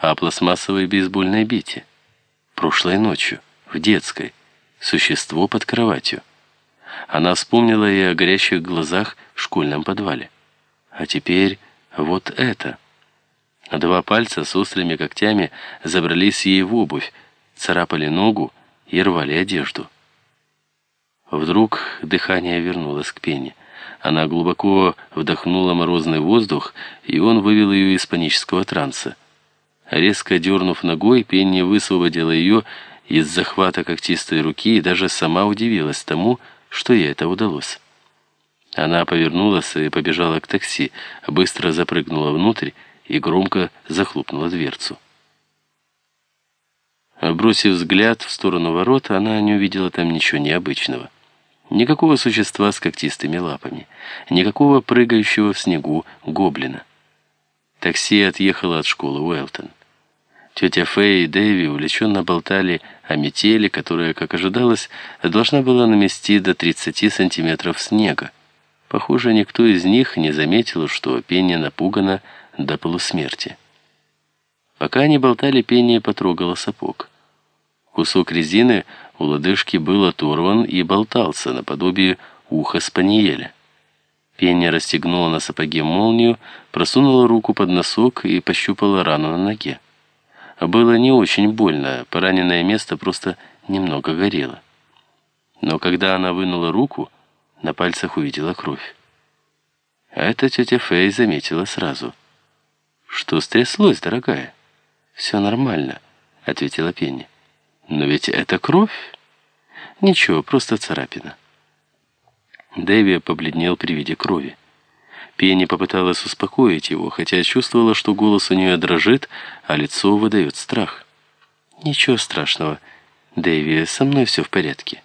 о пластмассовой бейсбольной бите. Прошлой ночью, в детской, существо под кроватью. Она вспомнила и о горящих глазах в школьном подвале. А теперь вот это. Два пальца с острыми когтями забрались ей в обувь, царапали ногу и рвали одежду. Вдруг дыхание вернулось к пене. Она глубоко вдохнула морозный воздух, и он вывел ее из панического транса. Резко дернув ногой, Пенни высвободила ее из захвата когтистой руки и даже сама удивилась тому, что ей это удалось. Она повернулась и побежала к такси, быстро запрыгнула внутрь и громко захлопнула дверцу. Бросив взгляд в сторону ворот, она не увидела там ничего необычного. Никакого существа с когтистыми лапами, никакого прыгающего в снегу гоблина. Такси отъехало от школы Уэлтон. Тетя Фэй и Дэви увлеченно болтали о метели, которая, как ожидалось, должна была намести до 30 сантиметров снега. Похоже, никто из них не заметил, что Пенни напугана до полусмерти. Пока они болтали, Пенни потрогала сапог. Кусок резины у лодыжки был оторван и болтался наподобие уха спаниеля. Пенни расстегнула на сапоге молнию, просунула руку под носок и пощупала рану на ноге. Было не очень больно, пораненное место просто немного горело. Но когда она вынула руку, на пальцах увидела кровь. А это тетя Фэй заметила сразу. «Что стряслось, дорогая?» «Все нормально», — ответила Пенни. «Но ведь это кровь?» «Ничего, просто царапина». Дэви побледнел при виде крови. Пенни попыталась успокоить его, хотя чувствовала, что голос у нее дрожит, а лицо выдает страх. «Ничего страшного, Дэви, со мной все в порядке».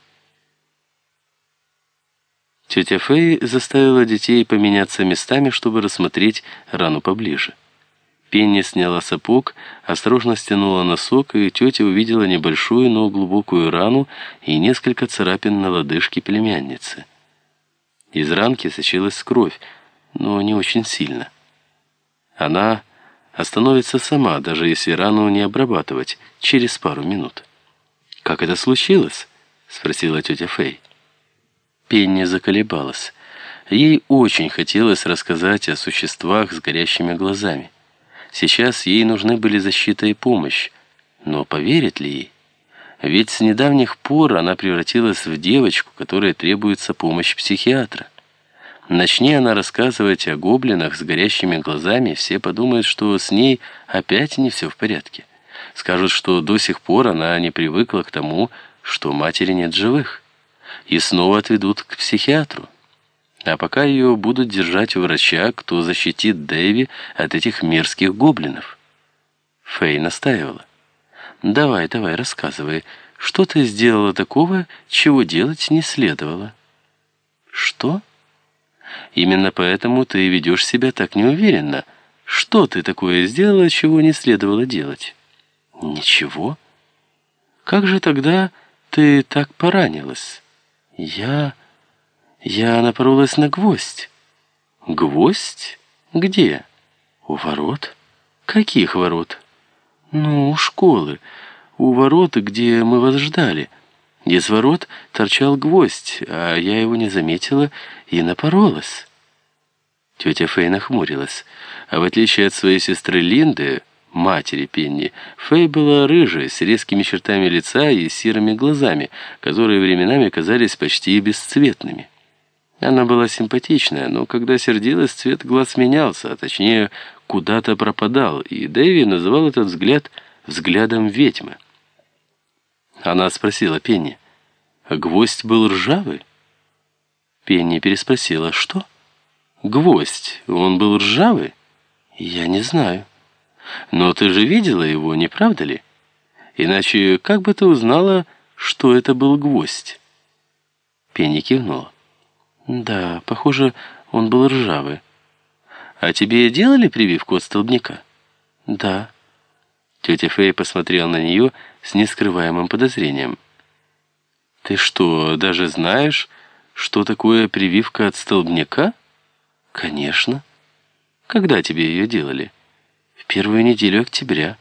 Тетя Фэй заставила детей поменяться местами, чтобы рассмотреть рану поближе. Пенни сняла сапог, осторожно стянула носок, и тетя увидела небольшую, но глубокую рану и несколько царапин на лодыжке племянницы. Из ранки сочилась кровь, но не очень сильно. Она остановится сама, даже если рану не обрабатывать, через пару минут. «Как это случилось?» — спросила тетя Фэй. Пенни заколебалась. Ей очень хотелось рассказать о существах с горящими глазами. Сейчас ей нужны были защита и помощь. Но поверит ли ей? Ведь с недавних пор она превратилась в девочку, которой требуется помощь психиатра. Начни она рассказывать о гоблинах с горящими глазами, все подумают, что с ней опять не все в порядке. Скажут, что до сих пор она не привыкла к тому, что матери нет живых. И снова отведут к психиатру. А пока ее будут держать у врача, кто защитит Дэви от этих мерзких гоблинов. Фэй настаивала. «Давай, давай, рассказывай, что ты сделала такого, чего делать не следовало?» «Что?» «Именно поэтому ты ведешь себя так неуверенно. Что ты такое сделала, чего не следовало делать?» «Ничего. Как же тогда ты так поранилась?» «Я...» Я напоролась на гвоздь. Гвоздь? Где? У ворот? Каких ворот? Ну, у школы. У ворот, где мы вас ждали. Из ворот торчал гвоздь, а я его не заметила и напоролась. Тетя Фэй нахмурилась. А в отличие от своей сестры Линды, матери Пенни, Фэй была рыжей, с резкими чертами лица и серыми глазами, которые временами казались почти бесцветными. Она была симпатичная, но когда сердилась, цвет глаз менялся, а точнее, куда-то пропадал, и Дэви называл этот взгляд взглядом ведьмы. Она спросила Пенни, «А гвоздь был ржавый?» Пенни переспросила, «Что?» «Гвоздь, он был ржавый?» «Я не знаю». «Но ты же видела его, не правда ли? Иначе как бы ты узнала, что это был гвоздь?» Пенни кивнула. Да, похоже, он был ржавый. А тебе делали прививку от столбняка? Да. Тетя Фэй посмотрела на нее с нескрываемым подозрением. Ты что, даже знаешь, что такое прививка от столбняка? Конечно. Когда тебе ее делали? В первую неделю октября.